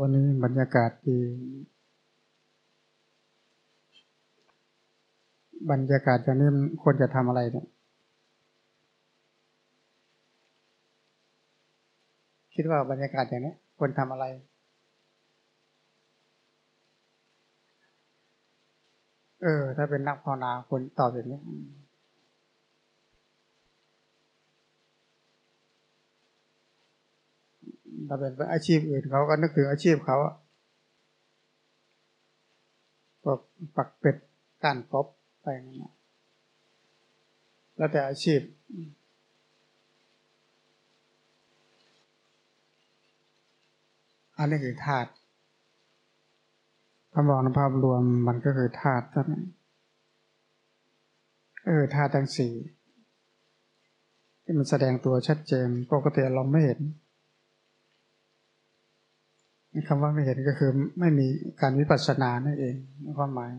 วันนี้บรรยากาศดี บรรยากาศอย่างนี้ควรจะทำอะไรเนี่ย คิดว่าบรรยากาศอย่างนี้ควรทำอะไร เออ ถ้าเป็นนักภาวนาควรตอบอย่างนี้ ถ้าเป็นอาชีพอื่นเขาก็นึกถึงอาชีพเขาก็ปักเป็ดก้ารกบไปนั่นแหละแล้วแต่อาชีพ อันนี้คือธาตุคำบอกในภาพรวมมันก็คือธาตุทั้งเออธาตุทั้งสี่ที่มันแสดงตัวชัดเจน ปกติเราไม่เห็น คำว่าไม่เห็นก็คือไม่มีการวิปัสสนานั่นเองความหมาย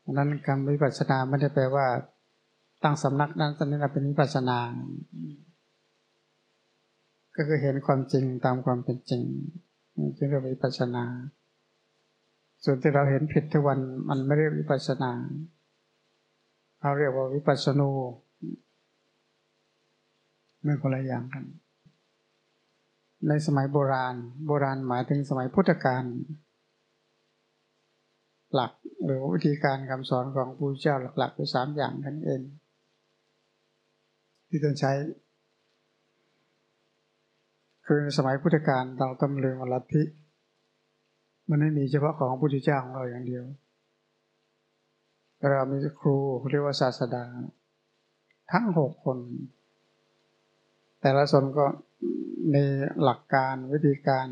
เพราะนั้นการวิปัสสนาไม่ได้แปลว่าตั้งสำนักนั้นตอนนี้เราเป็นวิปัสสนา ก็คือเห็นความจริงตามความเป็นจริงจึงเรียกวิปัสสนา ส่วนที่เราเห็นผิดทุกวันมันไม่เรียกวิปัสสนาเขาเรียกว่าวิปัสสนูไม่คนละอย่างกัน ในสมัยโบราณ โบราณหมายถึงสมัยพุทธกาลหลักหรือวิธีการคำสอนของพระเจ้าหลักๆคือสามอย่างนั่นเอง ที่ต้องใช้ คือในสมัยพุทธกาลเราตำเลืองลัทธิมันไม่มีเฉพาะของพระพุทธเจ้าของเราอย่างเดียว เรามีครูเรียกว่าศาสดา ทั้งหกคน แต่ละสนก็ ในหลักการวิธีการ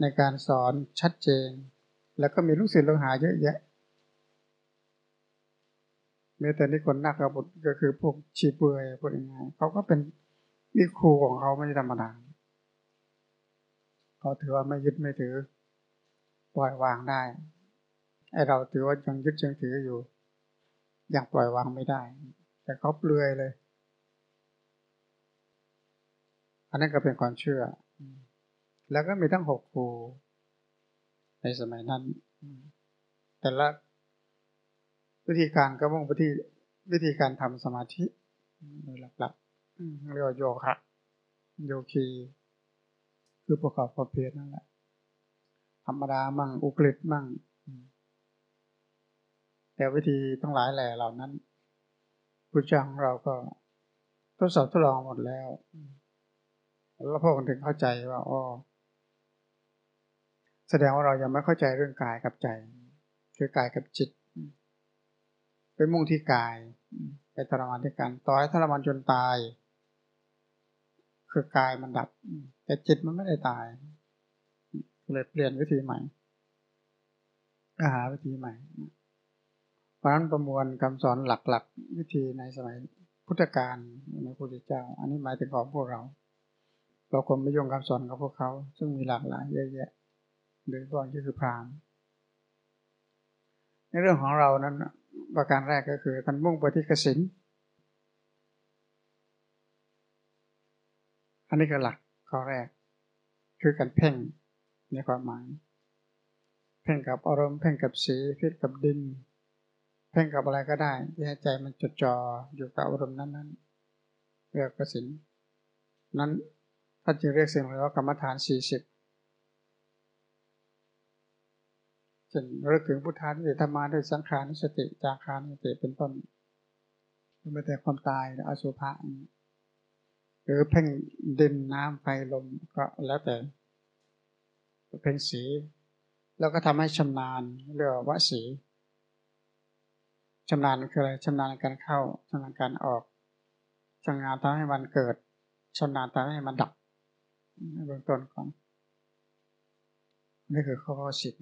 ในการสอนชัดเจน แล้วก็มีลูกศิษย์ลูกหาเยอะแยะแม้แต่นี่คนนักบุตรก็คือพวกชีเปือยพวกยังไงเขาก็เป็นนี่ครูของเขาไม่ธรรมดาเขาถือว่าไม่ยึดไม่ถือ ปล่อยวางได้ไอเราถือว่ายังยึดยังถืออยู่ยังปล่อยวางไม่ได้ แต่เขาเปลือยเลย อันนั้นก็เป็นความเชื่อ แล้วก็มีทั้งหกครูในสมัยนั้น แต่ละวิธีการก็มุ่งไปที่วิธีการทำสมาธิโดยหลักๆเรียกว่าโยคะโยคี คือประกอบความเพียรนั่นแหละธรรมดามั่งอุกฤษมั่ง แต่วิธีทั้งหลายแหล่เหล่านั้นพุทธเจ้าของเราก็ทดสอบทดลองหมดแล้ว แล้วพวกคนถึงเข้าใจว่าอ๋อแสดงว่าเรายังไม่เข้าใจเรื่องกายกับใจ คือกายกับจิต ไปมุ่งที่กาย ไปทรมานที่การต่อให้ทรมานจนตาย คือกายมันดับ แต่จิตมันไม่ได้ตายเลยเปลี่ยนวิธีใหม่หาวิธีใหม่ เพราะนั้นประมวลคำสอนหลักๆ วิธีในสมัยพุทธกาลในพระพุทธเจ้า อันนี้หมายถึงของพวกเรา เราควรไม่ยงคำสอนของพวกเขา ซึ่งมีหลากหลายเยอะแยะโดยเฉพาะที่คือพรามในเรื่องของเรานั้นประการแรกก็คือท่านมุ่งไปที่กสินอันนี้คือหลักข้อแรก คือการเพ่งในความหมาย เพ่งกับอารมณ์เพ่งกับสีเพ่งกับดิน เพ่งกับอะไรก็ได้ที่ให้ใจมันจดจ่ออยู่กับอารมณ์นั้นๆเรียกกสินนั้น ท่านจึงเรียกสิ่งนี้ว่ากรรมฐานสี่สิบจนระลึกถึงพุทธานุสติธรรมาด้วยสังขารนุสติจาคานุสติเป็นต้นไม่แต่ความตายอสุภะหรือเพ่งดินน้ำไฟลมก็แล้วแต่เพ่งสี แล้วก็ทำให้ชำนาญเรียกว่าสีชำนาญคืออะไรชำนาญการเข้าชำนาญการออกชำนาญทำให้มันเกิดชำนาญทำให้มันดับ เบื้องต้นก่อนนี่คือข้อสิบ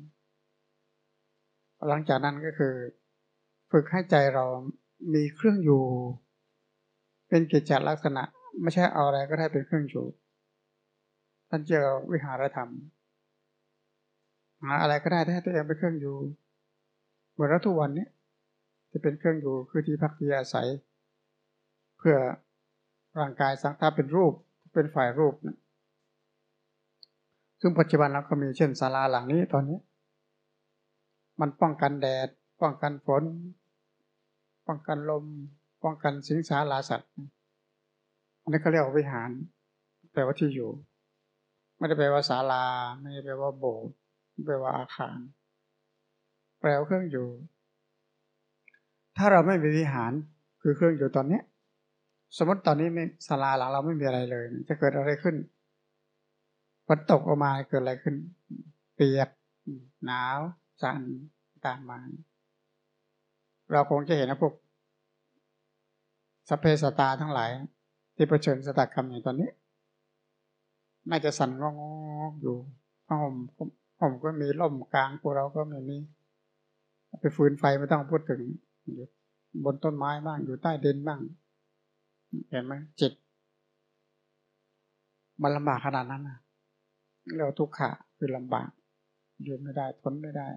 หลังจากนั้นก็คือ ฝึกให้ใจเรามีเครื่องอยู่ เป็นกิจจลักษณะ ไม่ใช่เอาอะไรก็ได้เป็นเครื่องอยู่ท่านเจอวิหารธรรมหาอะไรก็ได้ให้ตัวเองเป็นเครื่องอยู่เหมือนรัทุกวันนี้จะเป็นเครื่องอยู่คือที่พักที่อาศัย เพื่อร่างกายสังถ้าเป็นรูปเป็นฝ่ายรูปนะ ซึ่งปัจจุบันเราก็มีเช่นศาลาหลังนี้ตอนนี้ มันป้องกันแดด ป้องกันฝน ป้องกันลม ป้องกันสิงสาราสัตว์อันนี้เขาเรียกว่าวิหาร แปลว่าที่อยู่ ไม่ได้แปลว่าศาลา ไม่ได้แปลว่าโบสถ์แปลว่าอาคาร แปลว่าเครื่องอยู่ ถ้าเราไม่มีวิหารคือเครื่องอยู่ตอนเนี้ยสมมติตอนนี้ไม่ศาลาหลังเราไม่มีอะไรเลย จะเกิดอะไรขึ้น ฝนตกออกมาเกิดอะไรขึ้น เปียกหนาว สั่นตามมา เราคงจะเห็นนะพวกสเพสตาทั้งหลาย ที่เผชิญสตากรรมอย่างตอนนี้ น่าจะสั่นงอกอยู่ผ้าห่มผมก็มีล่มกลางพวกเราก็ไม่มีไปฟืนไฟไม่ต้องพูดถึงอยู่บนต้นไม้บ้างอยู่ใต้ดินบ้าง เห็นไหมจิตมันลำบากขนาดนั้นนะ เราทุกขะคือลำบากอยู่ไม่ได้ทนไม่ได้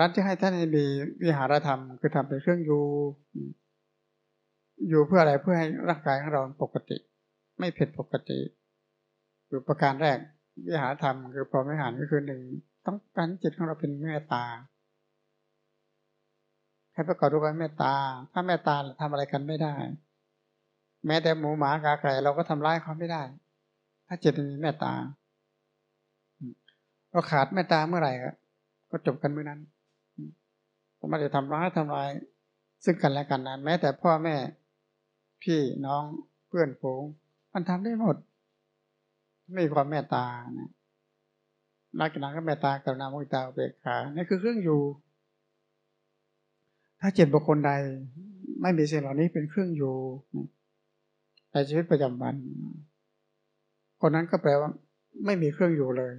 รัฐที่ให้ท่านมีวิหารธรรม คือทำเป็นเครื่องอยู่ อยู่เพื่ออะไรเพื่อให้ร่างกายของเราปกติ ไม่ผิดปกติคือประการแรกวิหารธรรมคือพรหมวิหารก็คือหนึ่งต้องการจิตของเราเป็นเมตตาให้ประกอบด้วยเมตตา ถ้าเมตตาทำอะไรกันไม่ได้ แม้แต่หมูหมากาไก่เราก็ทำร้ายเขาไม่ได้ ถ้าจิตมีเมตตา เราขาดเมตตาเมื่อไหร่ก็จบกันเมื่อนั้นก็ไม่ได้ทำร้ายทำลาย ซึ่งกันและกันนะแม้แต่พ่อแม่ พี่น้องเพื่อนฝูงมันทำได้หมด ไม่มีความเมตตานะนักกีฬาก็เมตตากรุณามุตตาเบกขานี่คือเครื่องอยู่ ถ้าเจ็บบุคคลใด ไม่มีสิ่งเหล่านี้เป็นเครื่องอยู่ในชีวิตประจำวัน คนนั้นก็แปลว่า ไม่มีเครื่องอยู่เลย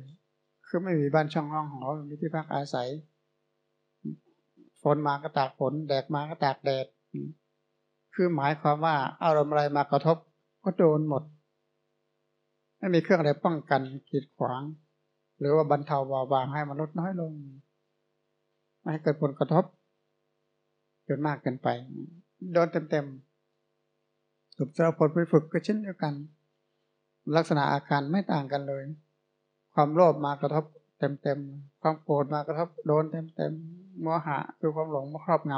คือไม่มีบ้านช่องห้องหอมีที่พักอาศัย ฝนมาก็ตากฝน แดดมาก็ตากแดด คือหมายความว่าอารมณ์อะไรมากระทบ ก็โดนหมด ไม่มีเครื่องอะไรป้องกันกีดขวาง หรือว่าบรรเทาเบาบางให้มันลดน้อยลง ไม่ให้เกิดผลกระทบเกินมากเกินไป โดนเต็มๆถูกเจ้าผลไปฝึกก็เช่นเดียวกัน ลักษณะอาการไม่ต่างกันเลย ความโลภมากระทบเต็มเต็มความโกรธมากระทบโดนเต็มเต็มโมหะคือความหลงมาครอบง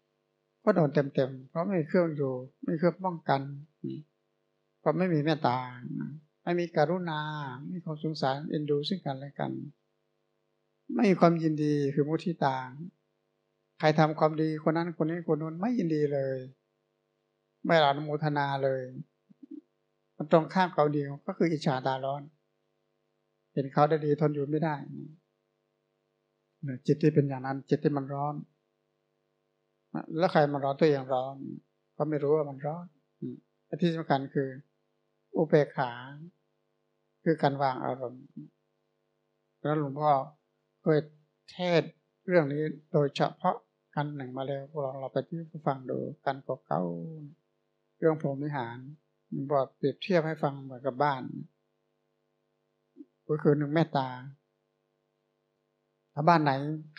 ำก็โดนเต็มเต็มเพราะไม่มีเครื่องอยู่ ไม่มีเครื่องป้องกันเพราะไม่มีเมตตาไม่มีการุณาไม่มีความสงสารเอ็นดูซึ่งกันและกัน ไม่มีความยินดีคือมุทิตาใครทำความดีคนนั้นคนนี้คนนู้นไม่ยินดีเลย ไม่รานุโมทนาเลย มันตรงข้ามเขาดีก็คืออิจฉาตาร้อน เห็นเขาได้ดีทนอยู่ไม่ได้จิตที่เป็นอย่างนั้น จิตที่มันร้อน แล้วใครมันร้อนตัวเองร้อน ก็ไม่รู้ว่ามันร้อนที่สำคัญคือ อุเบกขา คือการวางอารมณ์แล้วหลวงพ่อเคยเทศเรื่องนี้โดยเฉพาะกันหนึ่งมาแล้วพวกเราเราไปที่ฟังดูกันเก่าเรื่องพรหมวิหารบอกเปรียบเทียบให้ฟังเหมือนกับบ้าน ก็คือหนึ่งเมตตา ถ้าบ้านไหน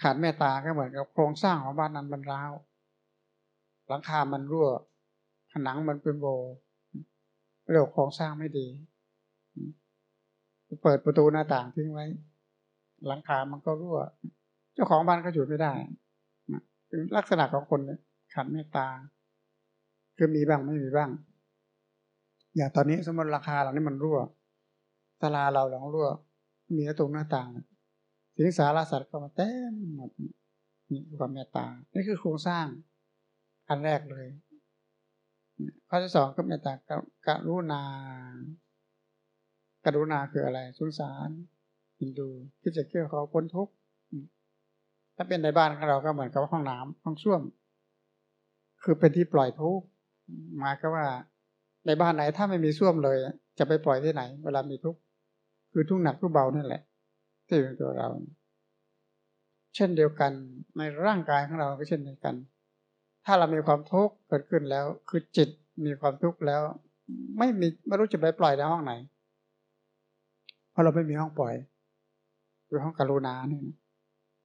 ขาดเมตตาก็เหมือนกับโครงสร้างของบ้านนั้นมันร้าว หลังคามันรั่ว ผนังมันเป็นโบเรียกโครงสร้างไม่ดี เปิดประตูหน้าต่างทิ้งไว้ หลังคามันก็รั่ว เจ้าของบ้านก็อยู่ไม่ได้ลักษณะของคนขาดเมตตา คือมีบ้างไม่มีบ้าง อย่างตอนนี้สมมติราคาเรานี่มันรั่ว ตลาเราหลังรั่ว มีตรงหน้าต่างสิงสารสัตว์ก็มาเต็มหมดนี่ความเมตตา นี่คือโครงสร้างอันแรกเลยข้อที่สองก็เมตตากรุณากรุณาคืออะไรสงสารอินดูคิดจะเกี่ยวเขาพ้นทุกข์ถ้าเป็นในบ้านของเราก็เหมือนกับห้องน้ำห้องส้วม คือเป็นที่ปล่อยทุกข์หมายก็ว่า ในบ้านไหนถ้าไม่มีส้วมเลย จะไปปล่อยที่ไหน เวลามีทุกข์ คือทุกหนักทุกเบานั่นแหละ ที่เป็นตัวเรา เช่นเดียวกันในร่างกายของเราก็เช่นเดียวกัน ถ้าเรามีความทุกข์เกิดขึ้นแล้ว คือจิตมีความทุกข์แล้ว ไม่มีไม่รู้จะไปปล่อยในห้องไหน เพราะเราไม่มีห้องปล่อยคือห้องกรุณาเนี่ย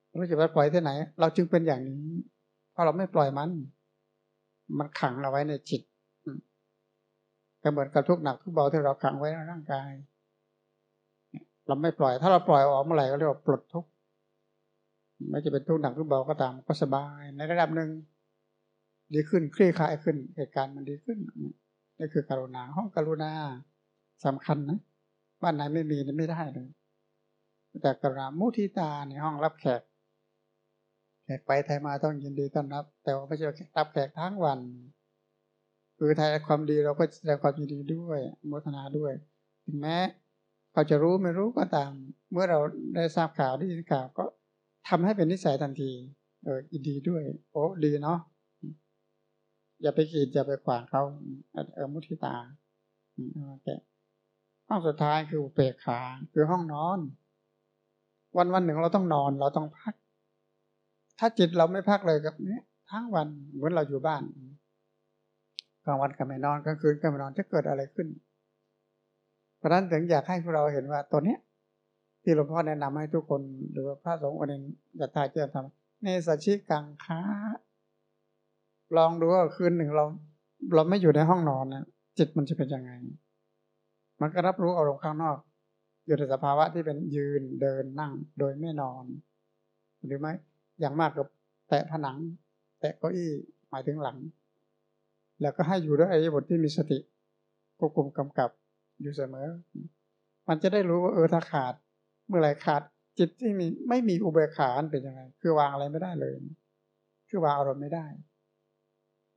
ไม่รู้จะไปปล่อยที่ไหน เราจึงเป็นอย่างนี้ เพราะเราไม่ปล่อยมัน มันขังเราไว้ในจิตก็เหมือนกับทุกหนักทุกเบาที่เราขังไว้ในร่างกาย เราไม่ปล่อย ถ้าเราปล่อยออกเมื่อไหร่ก็เรียกว่าปลดทุกข์ไม่จะเป็นทุกข์หนักหรือเบาก็ตามก็สบาย ในระดับหนึ่งดีขึ้นคลี่คลายขึ้น เหตุการณ์มันดีขึ้นนี่คือการุณาห้องการุณาสำคัญนะบ้านไหนไม่มีนี่ไม่ได้เลยแต่กรุณามุทิตาในห้องรับแขกแขกไปไทยมาต้องยินดีต้อนรับ แต่ว่าไม่ใช่รับแขกทั้งวันคือไทยความดีเราก็แสดงความยินดีด้วยโมทนาด้วยถึงแม้ เขาจะรู้ไม่รู้ก็ตาม เมื่อเราได้ทราบข่าวได้ยินข่าวก็ทำให้เป็นนิสัยทันทีเออยินดีด้วย โอ้ดีเนาะอย่าไปขีดอย่าไปขวางเขาเออมุทิตาโอเคห้องสุดท้ายคือเปกขาคือห้องนอน วันวันหนึ่งเราต้องนอนเราต้องพัก ถ้าจิตเราไม่พักเลยกับนี้ทั้งวันเหมือนเราอยู่บ้านกลางวันก็ไม่นอนกลางคืนก็ไม่นอนจะเกิดอะไรขึ้น ราะนั้นถึงอยากให้พวกเราเห็นว่าตัวเนี้ย ที่หลวงพ่อแนะนำให้ทุกคนหรือว่าพระสงฆ์องค์นึงอยากทายเจ้าทำในสัชิกังค้าลองดูว่าคืนหนึ่งเรา เราไม่อยู่ในห้องนอนนะจิตมันจะเป็นยังไง มันก็รับรู้อารมณ์ข้างนอก อยู่ในสภาวะที่เป็นยืนเดินนั่งโดยไม่นอน หรือไม่อย่างมากกับแตะผนัง แตะเก้าอี้หมายถึงหลัง แล้วก็ให้อยู่ด้วยอริยบทที่มีสติควบคุมกำกับ อยู่เสมอ มันจะได้รู้ว่าเออถ้าขาด เมื่อไหร่ขาด จิตที่มีไม่มีอุเบกขาเป็นยังไง คือวางอะไรไม่ได้เลย คือวางอารมณ์ไม่ได้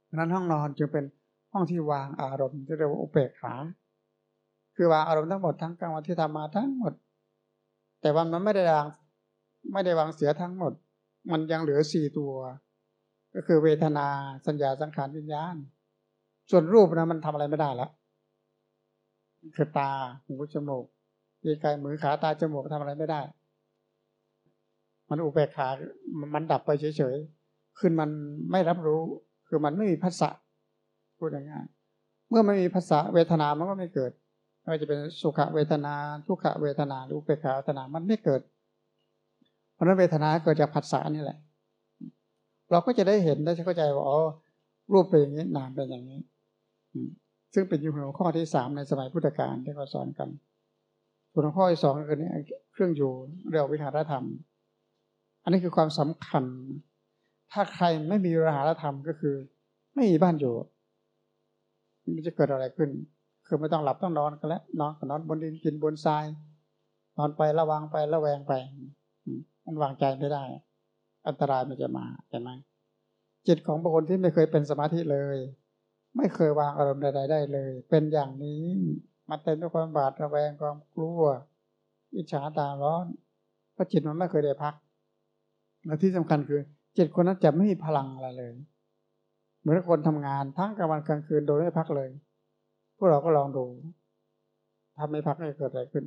เพราะนั้นห้องนอนจึงเป็นห้องที่วางอารมณ์ที่เรียกว่าอุเบกขา คือวางอารมณ์ทั้งหมดทั้งกลางวันที่ทำมาทั้งหมด แต่ว่ามันไม่ได้วางไม่ได้วางเสียทั้งหมด มันยังเหลือสี่ตัว ก็คือเวทนาสัญญาสังขารวิญญาณ ส่วนรูปนะมันทำอะไรไม่ได้แล้ว คือตาหูจมูกยีกายมือขาตาจมูกทำอะไรไม่ได้ มันอุเบกขา มันดับไปเฉยๆคือมันไม่รับรู้ คือมันไม่มีภาษาพูดง่ายๆเมื่อไม่มีภาษาเวทนามันก็ไม่เกิดไม่ว่าจะเป็นสุขเวทนา ทุกขเวทนาหรืออุเบกขาเวทนามันไม่เกิด เพราะนั้นเวทนาเกิดจากภาษานี่แหละ เราก็จะได้เห็นได้เข้าใจว่าอ๋อรูปเป็นอย่างนี้นามเป็นอย่างนี้ ซึ่งเป็นหัวข้อที่สามในสมัยพุทธกาลที่เขาสอนกันหัวข้อที่สองคือนี้เครื่องอยู่เรียกวิหารธรรม อันนี้คือความสำคัญ ถ้าใครไม่มีวิหารธรรมก็คือ ไม่มีบ้านอยู่มันจะเกิดอะไรขึ้น คือไม่ต้องหลับต้องนอนกันแล้วนอนก็นอนบนดินกินบนทราย นอนไประวังไประแวงไป มันวางใจไม่ได้ อันตรายมันจะมาเห็นไหมจิตของบุคคลที่ไม่เคยเป็นสมาธิเลย ไม่เคยวางอารมณ์ใดๆได้เลย เป็นอย่างนี้มันเต็มด้วยความบาดระแวงความกลัว อิจฉาตาร้อนเพราะจิตมันไม่เคยได้พัก และที่สำคัญคือจิตคนนั้นจะไม่มีพลังอะไรเลย เหมือนคนทำงานทั้งกลางวันกลางคืนโดยไม่พักเลย พวกเราก็ลองดูถ้าไม่พักจะเกิดอะไรขึ้น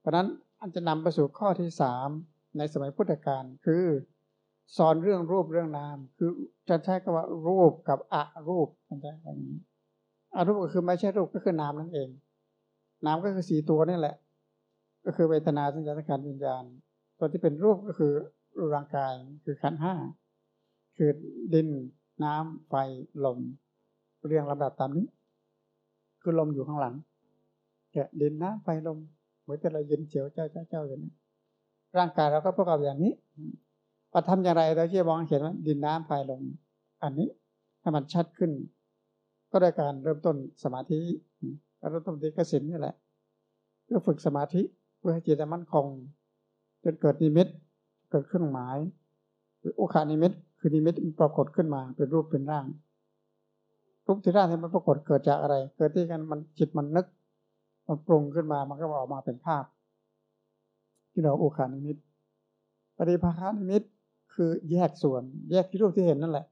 เพราะนั้นอันจะนำไปสู่ข้อที่สามในสมัยพุทธกาลคือ สอนเรื่องรูปเรื่องนาม คือจะใช้คำว่ารูปกับอะรูปมันใช้แบบนี้อะรูปก็คือไม่ใช่รูปก็คือนามนั่นเอง นามก็คือสี่ตัวนี่แหละ ก็คือเวทนาสัญญาสังขารวิญญาณ ตัวที่เป็นรูปก็คือร่างกายคือขันห้าคือดินน้ำไฟลม เรียงลำดับตามนี้ คือลมอยู่ข้างหลังแกดินน้ำไฟลมเหมือนจะเราเย็นเฉียวเจ้าเจ้าเจ้าอย่างนี้ร่างกายเราก็ประกอบอย่างนี้ ว่าทำอย่างไรเราจะมองเห็นว่าดินน้ำไฟลมอันนี้ให้มันชัดขึ้น ก็ได้การเริ่มต้นสมาธิเริ่มต้นที่กสินนี่แหละ เพื่อฝึกสมาธิเพื่อให้จิตมั่นคงจนเกิดนิมิตเกิดเครื่องหมายหรืออุคคหนิมิต คือนิมิตมันปรากฏขึ้นมาเป็นรูปเป็นร่าง รูปที่ร่างที่มันปรากฏเกิดจากอะไร เกิดที่กันมันจิตมันนึก มันปรุงขึ้นมามันก็ออกมาเป็นภาพ ที่เราอุคคหนิมิตปฏิภาคนิมิต คือแยกส่วน แยกที่รูปที่เห็นนั่นแหละ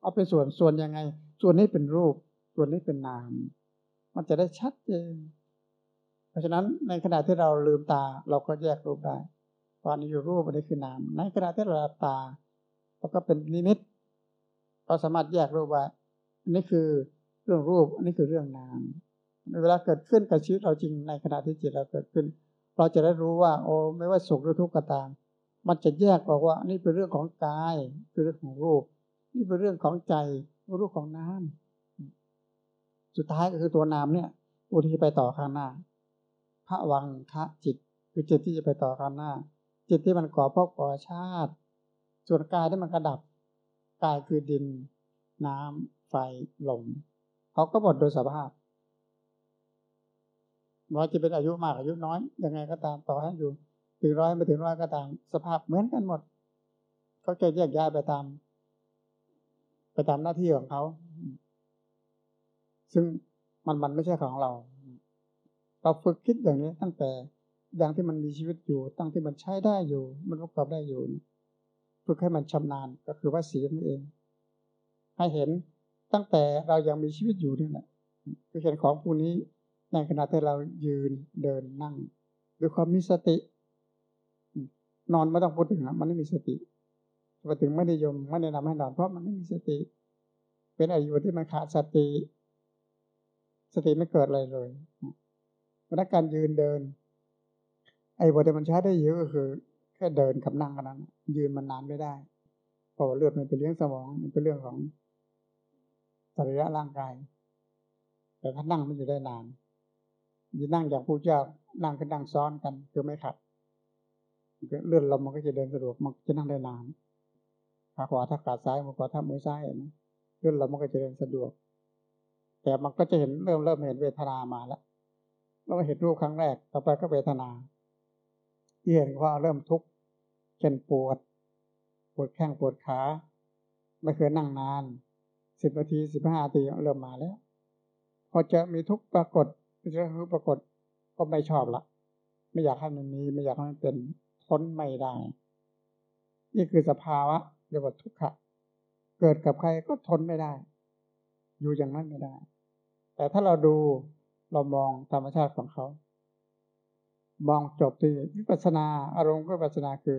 เอาเป็นส่วนส่วนยังไง ส่วนนี้เป็นรูป ส่วนนี้เป็นนาม มันจะได้ชัดเจนเพราะฉะนั้นในขณะที่เราลืมตาเราก็แยกรูปได้ตอนนี้อยู่รูปอันนี้คือนาม ในขณะที่เราหลับตาเราก็เป็นนิมิตเราสามารถแยกรูปว่าอันนี้คือเรื่องรูปอันนี้คือเรื่องนามเวลาเกิดขึ้นกับชีวิตเราจริงในขณะที่จิตเราเกิดขึ้น เราจะได้รู้ว่า โอ้ไม่ว่าสุขหรือทุกข์ก็ตาม มันจะแยกออกว่า นี่เป็นเรื่องของกายคือเรื่องของรูป นี่เป็นเรื่องของใจรูปของน้ำสุดท้ายก็คือตัวนามเนี่ยอุทิไปต่อข้างหน้า พระวังคะจิต คือจิตที่จะไปต่อข้างหน้า จิตที่มันก่อพวกก่อชาติ ส่วนกายที่มันกระดับกายคือดิน น้ำไฟลมเขาก็หมดโดยสภาพว่าจะเป็นอายุมากอายุน้อยยังไงก็ตามต่อให้อยู่ ถึงร้อยไม่ถึงร้อยก็ตาม สภาพเหมือนกันหมด เขาจะแยกย้ายไปตาม ไปตามหน้าที่ของเขา ซึ่งมันมันไม่ใช่ของเรา เราฝึกคิดอย่างนี้ตั้งแต่อย่างที่มันมีชีวิตอยู่ ตั้งที่มันใช้ได้อยู่ มันประกอบได้อยู่ฝึกให้มันชำนาญก็คือว่าสีนั่นเอง ให้เห็นตั้งแต่เรายังมีชีวิตอยู่นี่แหละคือเห็นของผู้นี้ในขณะที่เรายืนเดินนั่งด้วยความมีสติ นอนไม่ต้องพูดถึงนะมันไม่มีสติมาถึงไม่ได้ยมไม่ได้นำให้นอนเพราะมันไม่มีสติ เป็นอายุที่มันขาดสติ สติไม่เกิดอะไรเลยพนักการยืนเดิน ไอ้บทที่มันใช้ได้เยอะก็คือ แค่เดินกับนั่งกันนั้น ยืนมันนานไม่ได้เพราะเลือดมันเป็นเรื่องสมองมันเป็นเรื่องของสรีระร่างกาย แต่ถ้านั่งมันอยู่ได้นานยืนนั่งอย่างผู้เจ้านั่งกันนั่งซ้อนกันคือไม่ขัด เลื่อนลมมันก็จะเดินสะดวกมันจะนั่งได้นานขาขวาถ้าขาซ้ายมือขวาถ้ามือซ้ายนะเลื่อนลมมันก็จะเดินสะดวก แต่มันก็จะเห็นเริ่มเริ่มเห็นเวทนามาแล้วเราเห็นรูปครั้งแรกต่อไปก็เวทนาที่เห็นว่าเริ่มทุกข์เช่นปวด ปวดแข้งปวดขาไม่เคยนั่งนานสิบนาทีสิบห้านาทีเริ่มมาแล้ว พอจะมีทุกข์ปรากฏจะคือปรากฏก็ไม่ชอบละไม่อยากให้มันมี ไม่อยากให้มันเป็น ทนไม่ได้ นี่คือสภาวะเรียกว่าทุกขะ เกิดกับใครก็ทนไม่ได้ อยู่อย่างนั้นไม่ได้ แต่ถ้าเราดูเรามองธรรมชาติของเขา มองจบที่วิปัสนาอารมณ์วิปัสนาคือ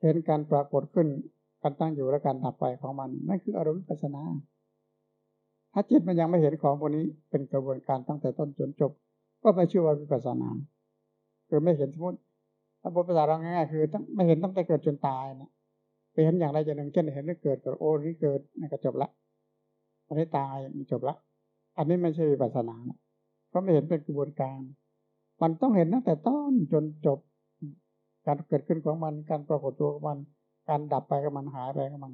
เห็นการปรากฏขึ้นการตั้งอยู่และการดับไปของมันนั่นคืออารมณ์วิปัสนา ถ้าจิตมันยังไม่เห็นของพวกนี้เป็นกระบวนการตั้งแต่ต้นจนจบ ก็ไม่ชื่อว่าวิปัสสนาคือไม่เห็นสมมติ ถ้าบทภาษาเราง่ายๆคือต้องไม่เห็นตั้งแต่เกิดจนตายนะไปเห็นอย่างไรอย่างหนึ่งเช่นเห็นเรื่องเกิดกับโอ้นี่เกิดนี่ก็จบละอันนี้ตายมันจบละ อันนี้ไม่ใช่วิปัสสนาเพราะไม่เห็นเป็นกระบวนการ มันต้องเห็นตั้งแต่ต้นจนจบ การเกิดขึ้นของมัน การปรากฏตัวของมัน การดับไปของมันหายไปของมัน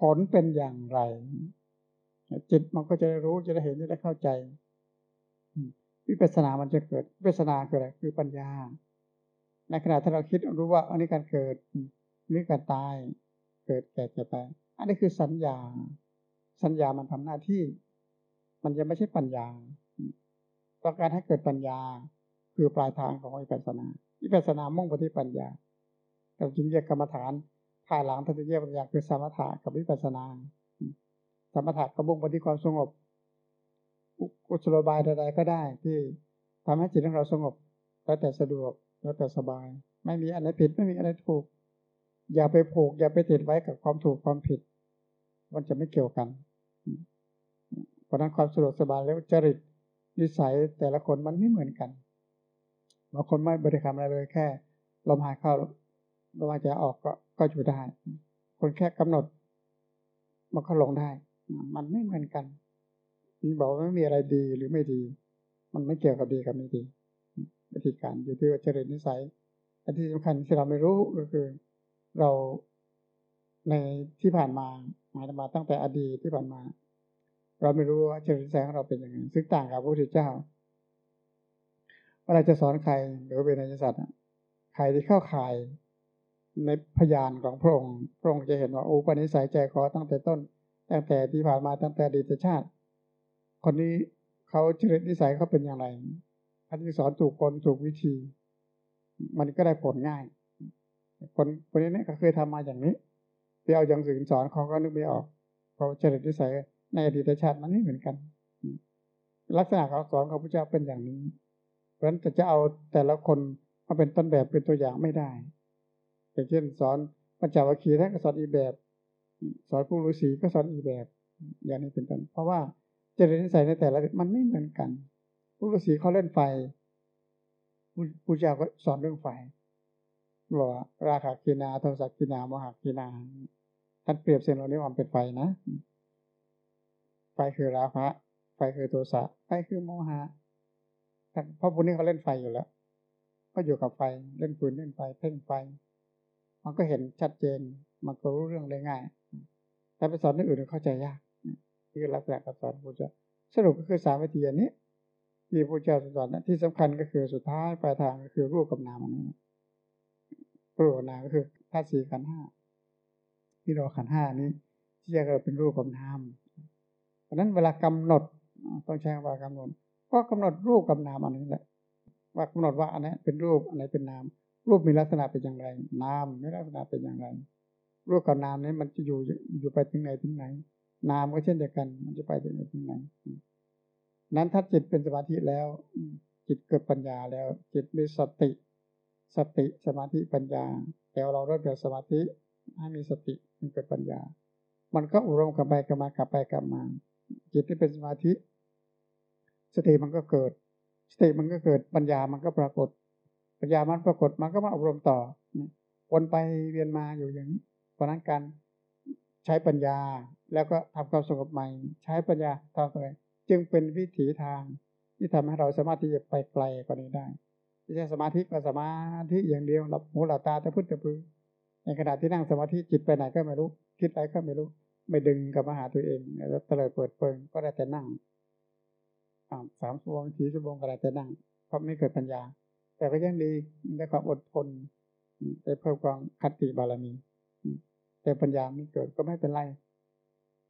ผลเป็นอย่างไร จิตมันก็จะได้รู้จะได้เห็นจะได้เข้าใจวิปัสสนามันจะเกิดวิปัสสนาคืออะไรคือปัญญา ในขณะที่เราคิดรู้ว่าอันนี้การเกิดนี่การตาย เกิดแก่จะไป อันนี้คือสัญญา สัญญามันทำหน้าที่ มันยังไม่ใช่ปัญญาต้องการให้เกิดปัญญา คือปลายทางของวิปัสนาวิปัสนามุ่งไปที่ปัญญาเราจึงเรียกกรรมฐานภายหลังทัศนเยกปัญญาคือสมถะกับวิปัสนา สมถะกระบุงไปฏิความสงบกุศโลบายใดๆก็ได้ที่ทำให้จิตของเราสงบแล้วแต่สะดวก แล้วแต่สบาย ไม่มีอะไรผิดไม่มีอะไรถูก อย่าไปผูก อย่าไปติดไว้กับความถูกความผิด มันจะไม่เกี่ยวกันเพราะนั้นความสะดวกสบายแล้วจริตนิสัยแต่ละคนมันไม่เหมือนกันบางคนไม่บริกรรมอะไรเลยแค่ลมหายเข้าลมหายใจออกก็ก็อยู่ได้ คนแค่กำหนด มันก็ลงได้ มันไม่เหมือนกันที่บอกว่าไม่มีอะไรดีหรือไม่ดี มันไม่เกี่ยวกับดีกับไม่ดี วิธีการอยู่ที่ว่าเจริตนิสัย อันที่สำคัญที่เราไม่รู้ก็คือ เราในที่ผ่านมาหมายมาตั้งแต่อดีตที่ผ่านมา เราไม่รู้ว่าเจริตนิสัยของเราเป็นยังไงซึ่งต่างกับพระพุทธเจ้าเวลาจะสอนใครหรือเป็นนายสัตว์ใครที่เข้าข่ายในพยานของพระองค์ พระองค์จะเห็นว่าโอ้ปณิสัยใจคอตั้งแต่ต้น ตั้งแต่ที่ผ่านมาตั้งแต่อดีตชาติ คนนี้เขาจริตนิสัยเขาเป็นอย่างไร อันที่สอนถูกคนถูกวิธี มันก็ได้ผลง่าย คนคนนี้เนี่ยก็เคยทำมาอย่างนี้ไปเอาอย่างสื่นสอนเขาก็นึกไม่ออกเพราะจริตนิสัยในอดีตชาติมันไม่เหมือนกัน ลักษณะเขาสอนของพระเจ้าเป็นอย่างนี้ เพราะฉะนั้นจะเอาแต่ละคนมาเป็นต้นแบบเป็นตัวอย่างไม่ได้อย่างเช่นสอนปัญจวัคคีย์ท่านก็สอนอีกแบบ สอนผู้ฤาษีก็สอนอีกแบบ อย่างนี้เป็นต้นเพราะว่าจริตนิสัยในแต่ละมันไม่เหมือนกัน ฤาษีเขาเล่นไฟผู้เจ้าก็สอนเรื่องไฟบอกว่าราคะกินาโทสะกินาโมหะกินาท่านเปรียบเสียงเรานี้ว่าเป็นไฟนะ ไฟคือราคะ ไฟคือโทสะไฟคือโมหะเพราะพวกนี้เขาเล่นไฟอยู่แล้ว ก็อยู่กับไฟเล่นปืนเล่นไฟเพ่งไฟ มันก็เห็นชัดเจน มันก็รู้เรื่องได้ง่าย แต่ไปสอนที่อื่นเข้าใจยากนี่คือลักษณะการสอนพุทธเจ้าสรุปก็คือสามวิธีอันนี้ ที่พระเจ้าสอนนะที่สำคัญก็คือสุดท้ายปลายทางก็คือรูปกับนามอันนี้รูปกับนามก็คือธาตุสี่ขันห้าที่เราขันห้านี้ที่จะเกิดเป็นรูปกับนามเพราะนั้นเวลากำหนดต้องใช้คำว่ากำหนด ก็กำหนดรูปกับนามอันนี้แหละ ว่ากำหนดว่าอันนี้เป็นรูปอันไหนเป็นนาม รูปมีลักษณะเป็นอย่างไร นามมีลักษณะเป็นอย่างไร รูปกับนามนี้มันจะอยู่อยู่ไปถึงไหนถึงไหน นามก็เช่นเดียวกัน มันจะไปถึงไหนถึงไหน นั้นถ้าจิตเป็นสมาธิแล้ว จิตเกิดปัญญาแล้ว จิตมีสติ สติสมาธิปัญญา แต่เราเริ่มจากสมาธิให้มีสติมันเกิดปัญญา มันก็อุรมกับไปกับมากลับไปกลับมา จิตที่เป็นสมาธิ สติมันก็เกิด สติมันก็เกิดปัญญามันก็ปรากฏ ปัญญามันปรากฏมันก็มาอบรมต่อวนไปเวียนมาอยู่อย่างนี้เพราะนั้นการใช้ปัญญาแล้วก็ทำความสงบใหม่ ใช้ปัญญาทำอะไร จึงเป็นวิถีทางที่ทำให้เราสามารถที่จะไปไกลกว่านี้ได้ไม่ใช่สมาธิก็สมาธิอย่างเดียวหลับหูหลับตาแต่พุทธปือในขณะที่นั่งสมาธิจิตไปไหนก็ไม่รู้ คิดอะไรก็ไม่รู้ ไม่ดึงกับมาหาตัวเองแล้วเตลิดเปิดเปิงก็ได้แต่นั่งสามชั่วโมงสี่ชั่วโมงก็ได้แต่นั่งเพราะไม่เกิดปัญญา แต่ก็ยังดีได้ความอดทนได้เพิ่มความคติบารมี แต่ปัญญาไม่เกิดก็ไม่เป็นไร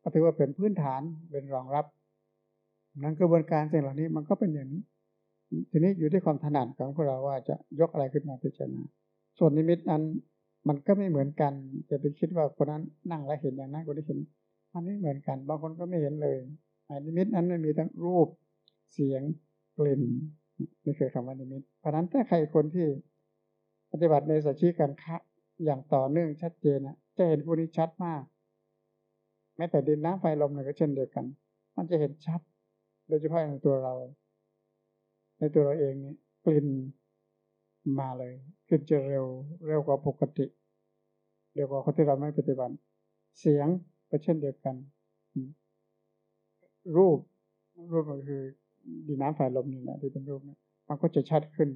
ก็ถือว่าเป็นพื้นฐานเป็นรองรับ นั้นกระบวนการสิ่งเหล่านี้มันก็เป็นอย่างนี้ ทีนี้อยู่ที่ความถนัดของพวกเราว่าจะยกอะไรขึ้นมาพิจารณา ส่วนนิมิตนั้นมันก็ไม่เหมือนกันจะไปคิดว่าคนนั้นนั่งแล้วเห็นอย่างนั้นคนนี้เห็นมันไม่เหมือนกัน บางคนก็ไม่เห็นเลยอนิมิตนั้นมันมีทั้งรูปเสียงกลิ่นนี่คือคำว่านิมิต เพราะนั้นถ้าใครคนที่ปฏิบัติในสัจจิการคะอย่างต่อเนื่องชัดเจนนะจะเห็นผู้นี้ชัดมากแม้แต่ดินน้ำไฟลมเนี่ยก็เช่นเดียวกัน มันจะเห็นชัด โดยเฉพาะในตัวเรา ในตัวเราเองนี่กลิ่นมาเลยกลิ่นจะเร็วเร็วกว่าปกติเร็วกว่าคนที่เราไม่ปฏิบัติ เสียงก็เช่นเดียวกัน รูปรูปก็คือดินน้ำไฟลมนี่แหละที่เป็นรูปนี่มันก็จะชัดขึ้น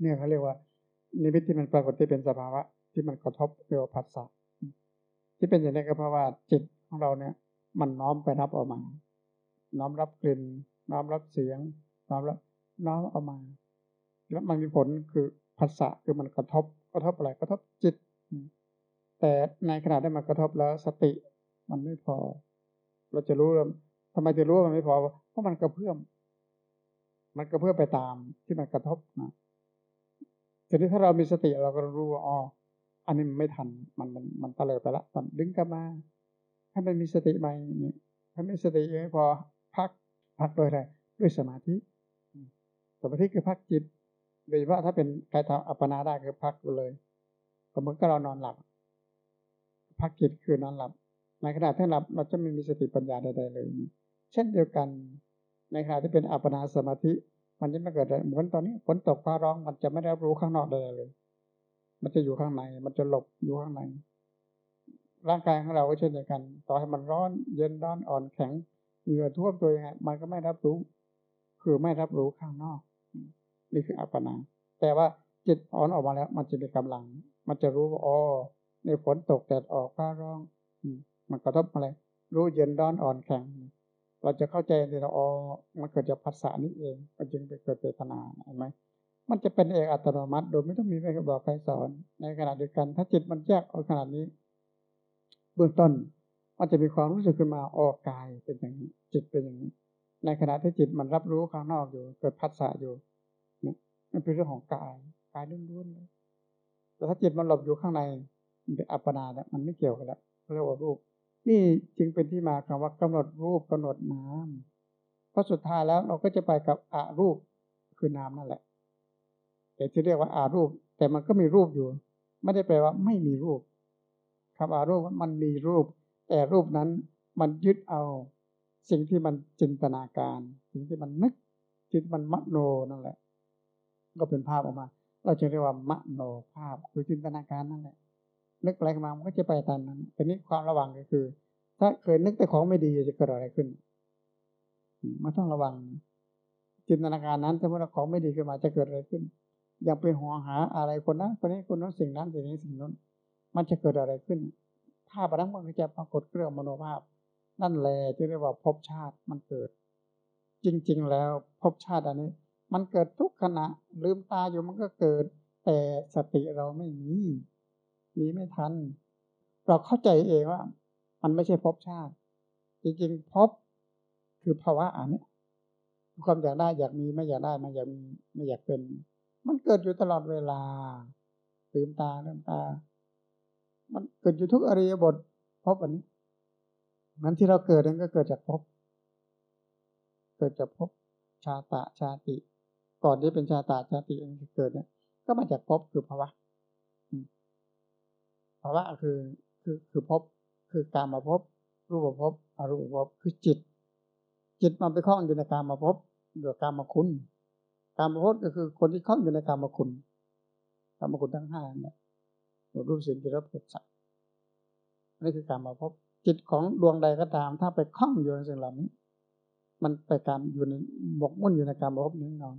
เนี่ยเขาเรียกว่านิมิตที่มันปรากฏที่เป็นสภาวะ ที่มันกระทบเรียกว่าผัสสะที่เป็นอย่างนี้ก็เพราะว่าจิตของเราเนี่ย มันน้อมไปรับออกมา น้อมรับกลิ่น น้อมรับเสียง น้อมรับน้อมเอามา แล้วมันมีผลคือภาษาคือมันกระทบกระทบอะไรกระทบจิต แต่ในขณะที่มันกระทบแล้วสติมันไม่พอ เราจะรู้ว่าทำไมจะรู้ว่ามันไม่พอเพราะมันกระเพื่อมมันกระเพื่อมไปตามที่มันกระทบนะทีนี้ถ้าเรามีสติเราก็รู้ว่าอ๋ออันนี้มันไม่ทันมันมันมันตะเลิดไปละมันดึงกลับมาให้มันมีสติใหม่เนี่ยถ้ามีสติไม่พอ พักพักโดยอะไรด้วยสมาธิสมาธิคือพักจิตโดยเฉพาะถ้าเป็นใครทำอัปปนาได้คือพักไปเลยก็เหมือนกับเรานอนหลับ พักจิตคือนอนหลับ ในขณะที่หลับเราจะไม่มีสติปัญญาใดๆเลย เช่นเดียวกัน ในขณะที่เป็นอัปปนาสมาธิ มันจะไม่เกิดเหมือนตอนนี้ฝนตกฟ้าร้องมันจะไม่ได้รู้ข้างนอกใดๆเลย มันจะอยู่ข้างใน มันจะหลบอยู่ข้างในร่างกายของเราก็เช่นเดียวกัน ต่อให้มันร้อน เย็นร้อนอ่อนแข็ง เหงื่อท่วมตัวยังไงมันก็ไม่รับรู้ คือไม่รับรู้ข้างนอก นี่คืออัปปนาแต่ว่าจิตอ่อนออกมาแล้ว มันจะมีกำลัง มันจะรู้ว่าอ๋อในฝนตกแดดออกฟ้าร้องมันกระทบอะไร รู้เย็นร้อนอ่อนแข็ง เราจะเข้าใจในเราอ๋อมันเกิดจากภาษานี้เองมันจึงไปเกิดเวทนาเห็นไหมมันจะเป็นเอกอัตโนมัติ โดยไม่ต้องมีใครบอกใครสอน ในขณะเดียวกัน ถ้าจิตมันแยกออกขนาดนี้ เบื้องต้น มันจะมีความรู้สึกขึ้นมาออกกายเป็นอย่างนี้ จิตเป็นอย่างนี้ ในขณะที่จิตมันรับรู้ข้างนอกอยู่ เกิดพัฒนาอยู่นี่มันเป็นเรื่องของกายกายล้วนๆเลยแต่ถ้าจิตมันหลบอยู่ข้างในมันเป็นอัปปนาแล้วมันไม่เกี่ยวกันแล้วเรียกว่ารูป นี่จึงเป็นที่มาคำว่ากำหนดรูปกำหนดน้ำเพราะสุดท้ายแล้วเราก็จะไปกับอารูปคือน้ำนั่นแหละ แต่ที่เรียกว่าอารูป แต่มันก็มีรูปอยู่ ไม่ได้แปลว่าไม่มีรูปคำอารูปมันมีรูป แต่รูปนั้นมันยึดเอาสิ่งที่มันจินตนาการ สิ่งที่มันนึกสิ่งที่มันมโนนั่นแหละ ก็เป็นภาพออกมา เราจะเรียกว่ามโนภาพคือจินตนาการนั่นแหละ นึกอะไรมามันก็จะไปตามนั้นแต่นี้ความระวังก็คือ ถ้าเคยนึกแต่ของไม่ดีจะเกิดอะไรขึ้นมันต้องระวัง จินตนาการนั้นถ้าเมื่อของไม่ดีขึ้นมาจะเกิดอะไรขึ้น อยังไปห่วงหาอะไรคนนั้นคนนี้คนนั้นสิ่งนั้นสิ่งนี้สิ่งนั้นมันจะเกิดอะไรขึ้น ภาพนั้นมันจะปรากฏเรื่องมโนภาพ นั่นแหละที่เรียกว่าภพชาติมันเกิด จริง ๆ แล้วภพชาติอันนี้ มันเกิดทุกขณะ ลืมตาอยู่มันก็เกิด แต่สติเราไม่มีมีไม่ทัน เราเข้าใจเองว่า มันไม่ใช่ภพชาติ จริงๆภพคือภาวะอันนี้ความอยากได้อยากมีไม่อยากได้ไม่อยากมีไม่อยากเป็น มันเกิดอยู่ตลอดเวลาลืมตาลืมตา มันเกิดอยู่ทุกอริยบทพบอันนี้มันที่เราเกิดนั้นก็เกิดจากพบ เกิดจากพบชาตะชาติ ก่อนที่เป็นชาตะชาติเองเกิดเนี่ย ก็มาจากพบคือภาวะภาวะคือคือคือพบคือการมาพบ รูปภพอรูปภพคือจิต จิตมันไปคล้องอยู่ในการมาพบเรือการมาคุณการมาพบก็คือคนที่คล้องอยู่ในการมาคุณการมาคุณทั้งห้าเนี่ย รูปสิ่งที่รับผลสัตว์นี่คือการมาพบจิตของดวงใดก็ตาม ถ้าไปคล้องอยู่ในสิ่งเหล่านี้ มันไปการอยู่ในบกมุ่นอยู่ในการมาพบแน่นอน